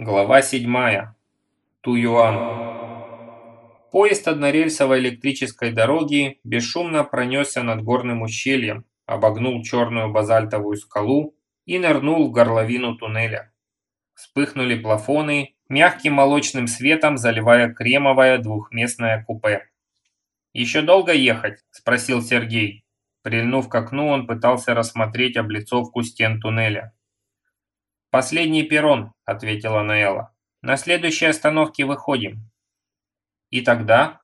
Глава 7. Туюан. Поезд однорельсовой электрической дороги бесшумно пронесся над горным ущельем, обогнул черную базальтовую скалу и нырнул в горловину туннеля. Вспыхнули плафоны, мягким молочным светом заливая кремовое двухместное купе. «Еще долго ехать?» – спросил Сергей. Прильнув к окну, он пытался рассмотреть облицовку стен туннеля. «Последний перрон», — ответила Наэла. «На следующей остановке выходим». «И тогда?»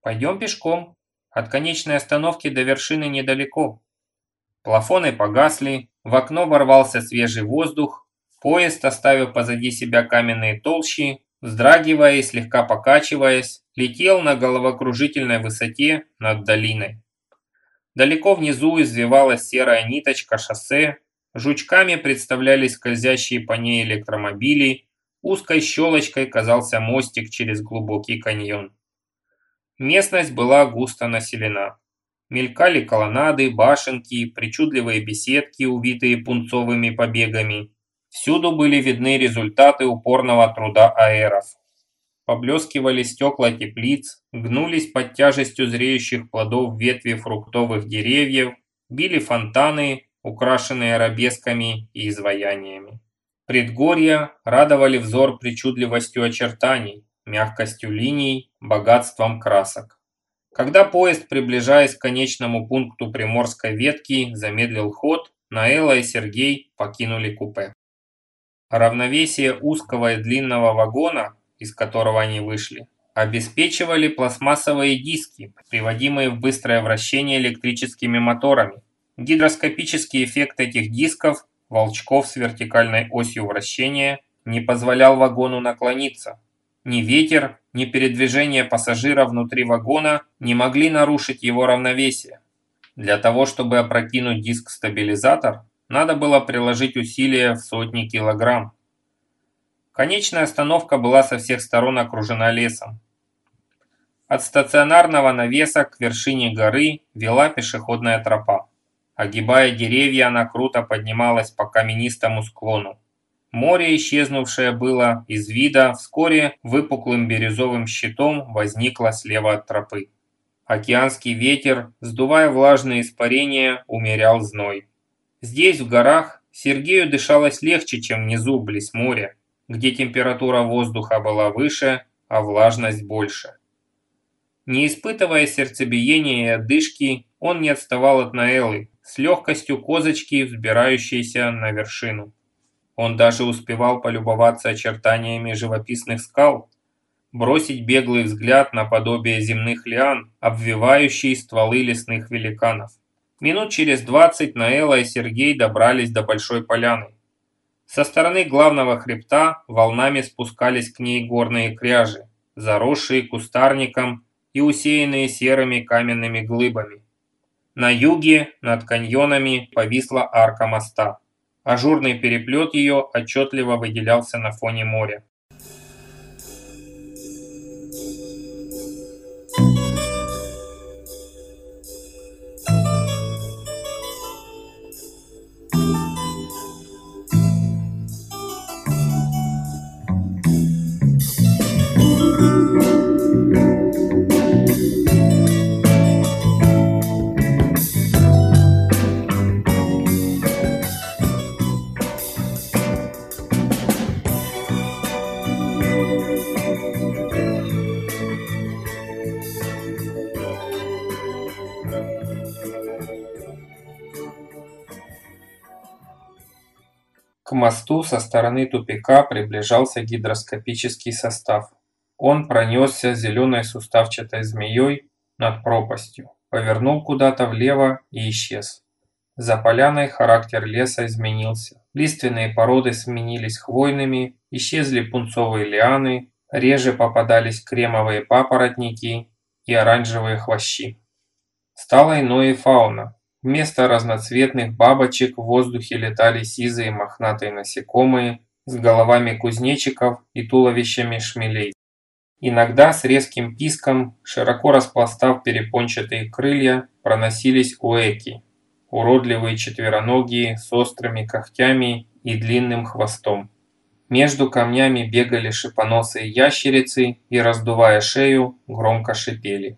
«Пойдем пешком. От конечной остановки до вершины недалеко». Плафоны погасли, в окно ворвался свежий воздух, поезд, оставив позади себя каменные толщи, вздрагивая и слегка покачиваясь, летел на головокружительной высоте над долиной. Далеко внизу извивалась серая ниточка шоссе, Жучками представлялись скользящие по ней электромобили, узкой щелочкой казался мостик через глубокий каньон. Местность была густо населена. Мелькали колоннады, башенки, причудливые беседки, увитые пунцовыми побегами. Всюду были видны результаты упорного труда аэров. Поблескивали стекла теплиц, гнулись под тяжестью зреющих плодов ветви фруктовых деревьев, били фонтаны, украшенные арабесками и изваяниями. Предгорья радовали взор причудливостью очертаний, мягкостью линий, богатством красок. Когда поезд, приближаясь к конечному пункту приморской ветки, замедлил ход, Наэла и Сергей покинули купе. Равновесие узкого и длинного вагона, из которого они вышли, обеспечивали пластмассовые диски, приводимые в быстрое вращение электрическими моторами, Гидроскопический эффект этих дисков, волчков с вертикальной осью вращения, не позволял вагону наклониться. Ни ветер, ни передвижение пассажира внутри вагона не могли нарушить его равновесие. Для того, чтобы опрокинуть диск-стабилизатор, надо было приложить усилия в сотни килограмм. Конечная остановка была со всех сторон окружена лесом. От стационарного навеса к вершине горы вела пешеходная тропа. Огибая деревья, она круто поднималась по каменистому склону. Море, исчезнувшее было из вида, вскоре выпуклым бирюзовым щитом возникло слева от тропы. Океанский ветер, сдувая влажные испарения, умерял зной. Здесь, в горах, Сергею дышалось легче, чем внизу, близ моря, где температура воздуха была выше, а влажность больше. Не испытывая сердцебиения и отдышки, он не отставал от Наэлы, с легкостью козочки, взбирающейся на вершину. Он даже успевал полюбоваться очертаниями живописных скал, бросить беглый взгляд на подобие земных лиан, обвивающие стволы лесных великанов. Минут через двадцать Наэла и Сергей добрались до Большой Поляны. Со стороны главного хребта волнами спускались к ней горные кряжи, заросшие кустарником и усеянные серыми каменными глыбами. На юге над каньонами повисла арка моста. Ажурный переплет ее отчетливо выделялся на фоне моря. Мосту со стороны тупика приближался гидроскопический состав. Он пронесся зеленой суставчатой змеей над пропастью, повернул куда-то влево и исчез. За поляной характер леса изменился. Лиственные породы сменились хвойными, исчезли пунцовые лианы, реже попадались кремовые папоротники и оранжевые хвощи. Стала иной и фауна. Вместо разноцветных бабочек в воздухе летали сизые мохнатые насекомые с головами кузнечиков и туловищами шмелей. Иногда с резким писком, широко распластав перепончатые крылья, проносились уэки, уродливые четвероногие с острыми когтями и длинным хвостом. Между камнями бегали шипоносые ящерицы и, раздувая шею, громко шипели.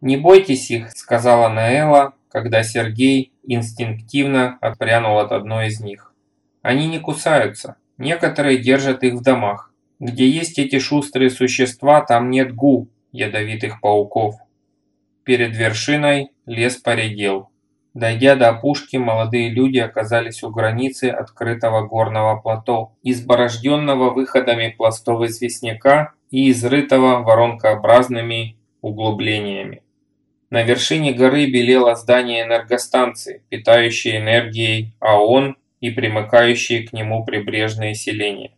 «Не бойтесь их», – сказала Наэла, когда Сергей инстинктивно отпрянул от одной из них. «Они не кусаются. Некоторые держат их в домах. Где есть эти шустрые существа, там нет гу, ядовитых пауков». Перед вершиной лес поредел. Дойдя до опушки, молодые люди оказались у границы открытого горного плато, изборожденного выходами пластов известняка и изрытого воронкообразными углублениями. На вершине горы белело здание энергостанции, питающее энергией АОН и примыкающие к нему прибрежные селения.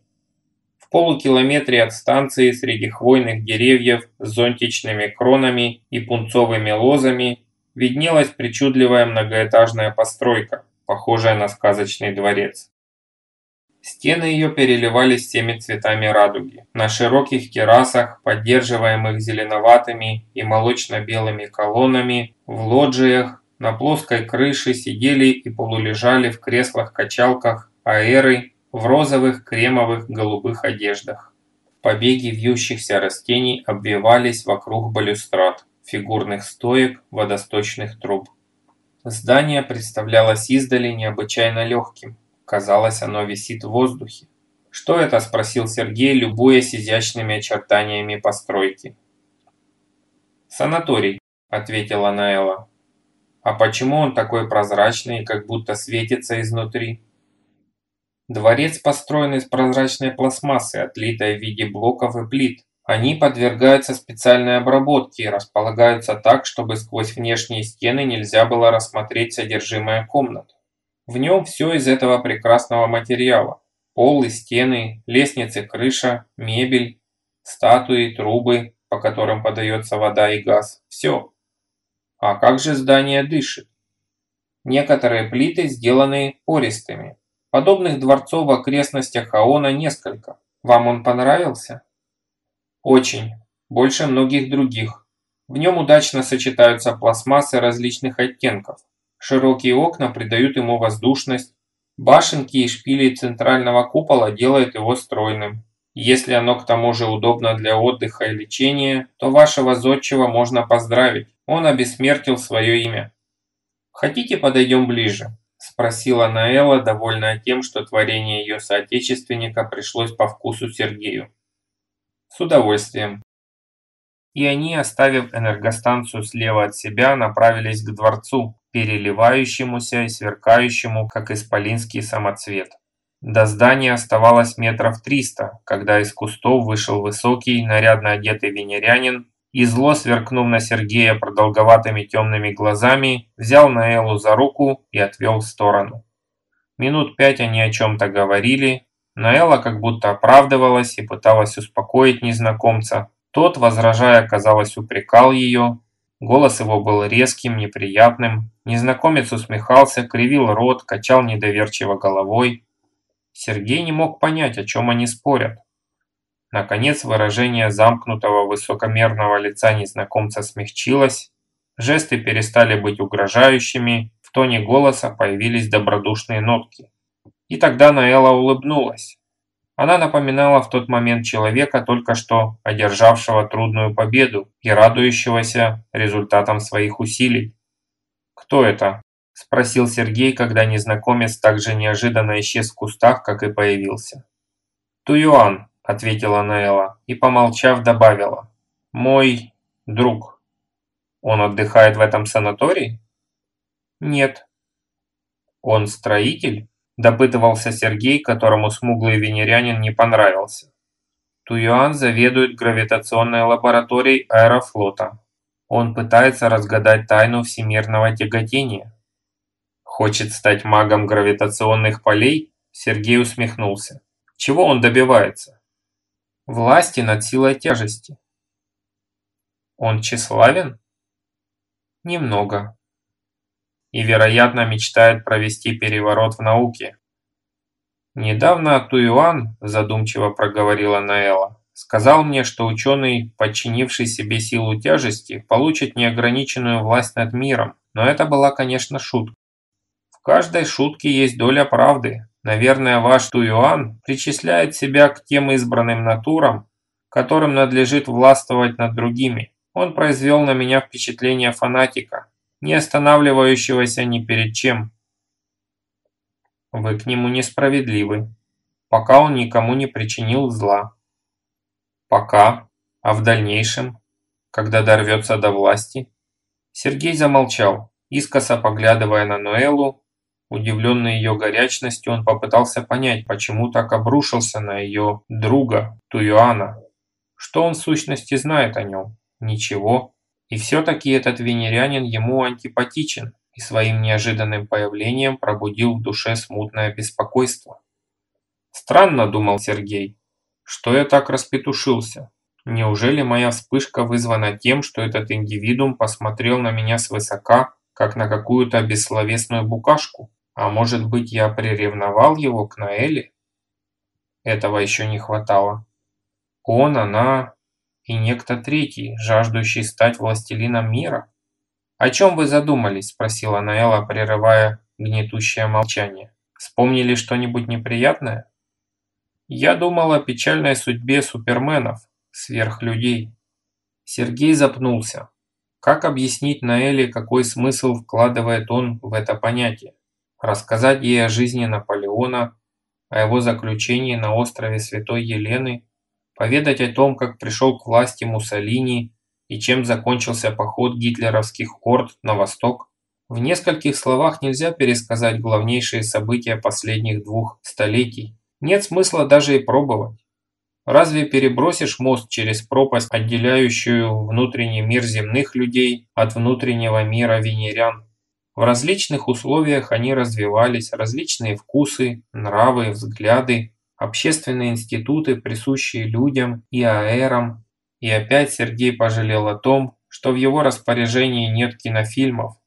В полукилометре от станции среди хвойных деревьев с зонтичными кронами и пунцовыми лозами виднелась причудливая многоэтажная постройка, похожая на сказочный дворец. Стены ее переливались всеми цветами радуги. На широких террасах, поддерживаемых зеленоватыми и молочно-белыми колоннами, в лоджиях, на плоской крыше сидели и полулежали в креслах-качалках аэры в розовых, кремовых, голубых одеждах. Побеги вьющихся растений обвивались вокруг балюстрад, фигурных стоек, водосточных труб. Здание представлялось издали необычайно легким, Казалось, оно висит в воздухе. «Что это?» – спросил Сергей, любуясь изящными очертаниями постройки. «Санаторий», – ответила Наэла. «А почему он такой прозрачный как будто светится изнутри?» Дворец построен из прозрачной пластмассы, отлитой в виде блоков и плит. Они подвергаются специальной обработке и располагаются так, чтобы сквозь внешние стены нельзя было рассмотреть содержимое комнат. В нем все из этого прекрасного материала. Пол и стены, лестницы, крыша, мебель, статуи, трубы, по которым подается вода и газ. Все. А как же здание дышит? Некоторые плиты сделаны пористыми. Подобных дворцов в окрестностях Аона несколько. Вам он понравился? Очень. Больше многих других. В нем удачно сочетаются пластмассы различных оттенков. Широкие окна придают ему воздушность. Башенки и шпили центрального купола делают его стройным. Если оно к тому же удобно для отдыха и лечения, то вашего зодчего можно поздравить. Он обессмертил свое имя. «Хотите, подойдем ближе?» – спросила Наэла, довольная тем, что творение ее соотечественника пришлось по вкусу Сергею. «С удовольствием». И они, оставив энергостанцию слева от себя, направились к дворцу, переливающемуся и сверкающему, как исполинский самоцвет. До здания оставалось метров триста, когда из кустов вышел высокий, нарядно одетый венерянин и зло, сверкнув на Сергея продолговатыми темными глазами, взял Наэлу за руку и отвел в сторону. Минут пять они о чем-то говорили, Наэла как будто оправдывалась и пыталась успокоить незнакомца. Тот, возражая, казалось, упрекал ее, Голос его был резким, неприятным. Незнакомец усмехался, кривил рот, качал недоверчиво головой. Сергей не мог понять, о чем они спорят. Наконец выражение замкнутого высокомерного лица незнакомца смягчилось, жесты перестали быть угрожающими, в тоне голоса появились добродушные нотки. И тогда Наэла улыбнулась. Она напоминала в тот момент человека, только что одержавшего трудную победу и радующегося результатам своих усилий. «Кто это?» – спросил Сергей, когда незнакомец так же неожиданно исчез в кустах, как и появился. «Туюан», – ответила Наэла и, помолчав, добавила. «Мой друг. Он отдыхает в этом санатории?» «Нет». «Он строитель?» Допытывался Сергей, которому смуглый венерянин не понравился. Туюан заведует гравитационной лабораторией аэрофлота. Он пытается разгадать тайну всемирного тяготения. Хочет стать магом гравитационных полей? Сергей усмехнулся. Чего он добивается? Власти над силой тяжести. Он тщеславен? Немного и, вероятно, мечтает провести переворот в науке. Недавно Туюан, задумчиво проговорила Наэла, сказал мне, что ученый, подчинивший себе силу тяжести, получит неограниченную власть над миром, но это была, конечно, шутка. В каждой шутке есть доля правды, Наверное, ваш Туюан причисляет себя к тем избранным натурам, которым надлежит властвовать над другими. Он произвел на меня впечатление фанатика, не останавливающегося ни перед чем. Вы к нему несправедливы, пока он никому не причинил зла. Пока, а в дальнейшем, когда дорвется до власти? Сергей замолчал, искоса поглядывая на Ноэлу. Удивленный ее горячностью, он попытался понять, почему так обрушился на ее друга, Туюана. Что он в сущности знает о нем? Ничего. И все-таки этот венерянин ему антипатичен и своим неожиданным появлением пробудил в душе смутное беспокойство. Странно, думал Сергей, что я так распетушился. Неужели моя вспышка вызвана тем, что этот индивидуум посмотрел на меня свысока, как на какую-то бессловесную букашку? А может быть, я приревновал его к Наэле? Этого еще не хватало. Он, она и некто третий, жаждущий стать властелином мира. «О чем вы задумались?» – спросила Наэла, прерывая гнетущее молчание. «Вспомнили что-нибудь неприятное?» «Я думал о печальной судьбе суперменов, сверхлюдей». Сергей запнулся. Как объяснить Наэле, какой смысл вкладывает он в это понятие? Рассказать ей о жизни Наполеона, о его заключении на острове Святой Елены поведать о том, как пришел к власти Муссолини и чем закончился поход гитлеровских орд на восток. В нескольких словах нельзя пересказать главнейшие события последних двух столетий. Нет смысла даже и пробовать. Разве перебросишь мост через пропасть, отделяющую внутренний мир земных людей от внутреннего мира венерян? В различных условиях они развивались, различные вкусы, нравы, взгляды, общественные институты, присущие людям и аэрам. И опять Сергей пожалел о том, что в его распоряжении нет кинофильмов.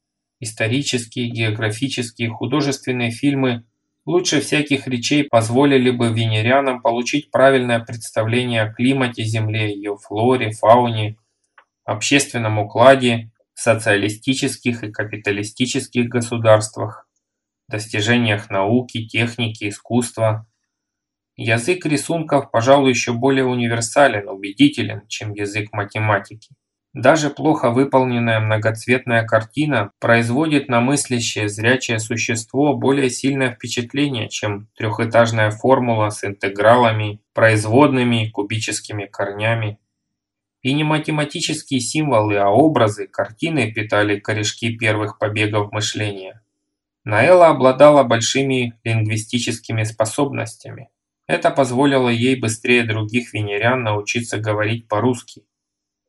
Исторические, географические, художественные фильмы лучше всяких речей позволили бы венерянам получить правильное представление о климате Земли, ее флоре, фауне, общественном укладе в социалистических и капиталистических государствах, достижениях науки, техники, искусства, Язык рисунков, пожалуй, еще более универсален, убедителен, чем язык математики. Даже плохо выполненная многоцветная картина производит на мыслящее зрячее существо более сильное впечатление, чем трехэтажная формула с интегралами, производными, кубическими корнями. И не математические символы, а образы, картины питали корешки первых побегов мышления. Наэла обладала большими лингвистическими способностями. Это позволило ей быстрее других венерян научиться говорить по-русски.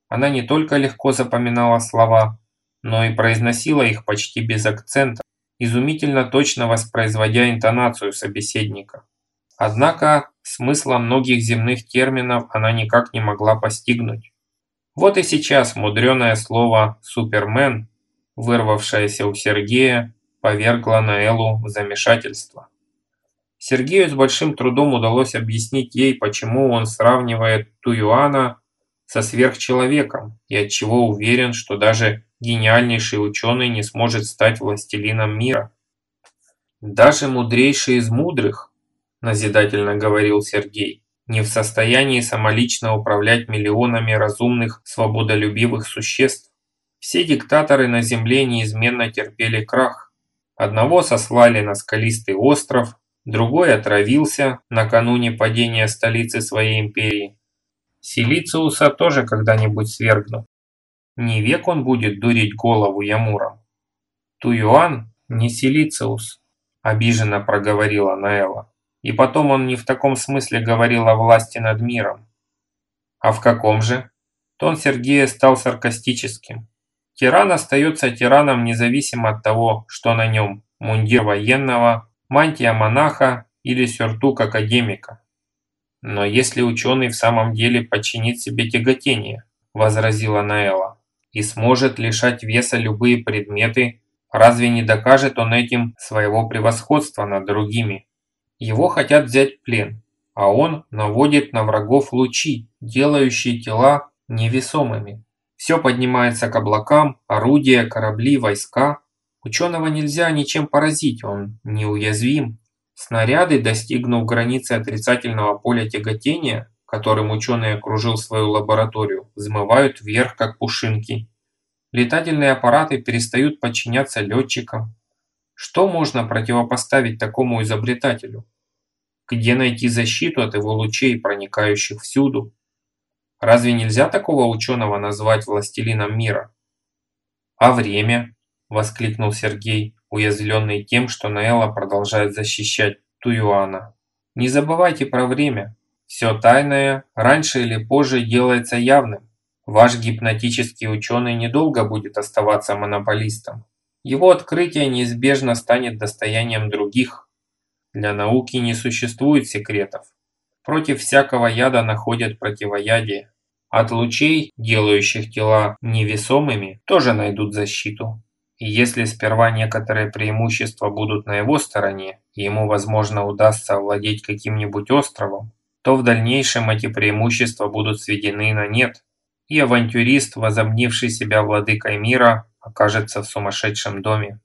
Она не только легко запоминала слова, но и произносила их почти без акцента, изумительно точно воспроизводя интонацию собеседника. Однако смысла многих земных терминов она никак не могла постигнуть. Вот и сейчас мудреное слово «супермен», вырвавшееся у Сергея, повергло Наэлу в замешательство. Сергею с большим трудом удалось объяснить ей, почему он сравнивает Туюана со сверхчеловеком и отчего уверен, что даже гениальнейший ученый не сможет стать властелином мира. «Даже мудрейший из мудрых», – назидательно говорил Сергей, – не в состоянии самолично управлять миллионами разумных, свободолюбивых существ. Все диктаторы на Земле неизменно терпели крах. Одного сослали на скалистый остров, другой отравился накануне падения столицы своей империи. Силициуса тоже когда-нибудь свергнут. Не век он будет дурить голову Ямуром. Туюан не Силициус, обиженно проговорила Наэла. И потом он не в таком смысле говорил о власти над миром. А в каком же? Тон Сергея стал саркастическим. Тиран остается тираном независимо от того, что на нем мундир военного мантия монаха или сюртук академика. Но если ученый в самом деле подчинит себе тяготение, возразила Наэла, и сможет лишать веса любые предметы, разве не докажет он этим своего превосходства над другими? Его хотят взять в плен, а он наводит на врагов лучи, делающие тела невесомыми. Все поднимается к облакам, орудия, корабли, войска, Ученого нельзя ничем поразить, он неуязвим. Снаряды, достигнув границы отрицательного поля тяготения, которым ученый окружил свою лабораторию, взмывают вверх, как пушинки. Летательные аппараты перестают подчиняться летчикам. Что можно противопоставить такому изобретателю? Где найти защиту от его лучей, проникающих всюду? Разве нельзя такого ученого назвать властелином мира? А время? Воскликнул Сергей, уязвленный тем, что Наэла продолжает защищать Туюана. Не забывайте про время. Все тайное раньше или позже делается явным. Ваш гипнотический ученый недолго будет оставаться монополистом. Его открытие неизбежно станет достоянием других. Для науки не существует секретов. Против всякого яда находят противоядие. От лучей, делающих тела невесомыми, тоже найдут защиту. И если сперва некоторые преимущества будут на его стороне, и ему, возможно, удастся овладеть каким-нибудь островом, то в дальнейшем эти преимущества будут сведены на нет, и авантюрист, возомнивший себя владыкой мира, окажется в сумасшедшем доме.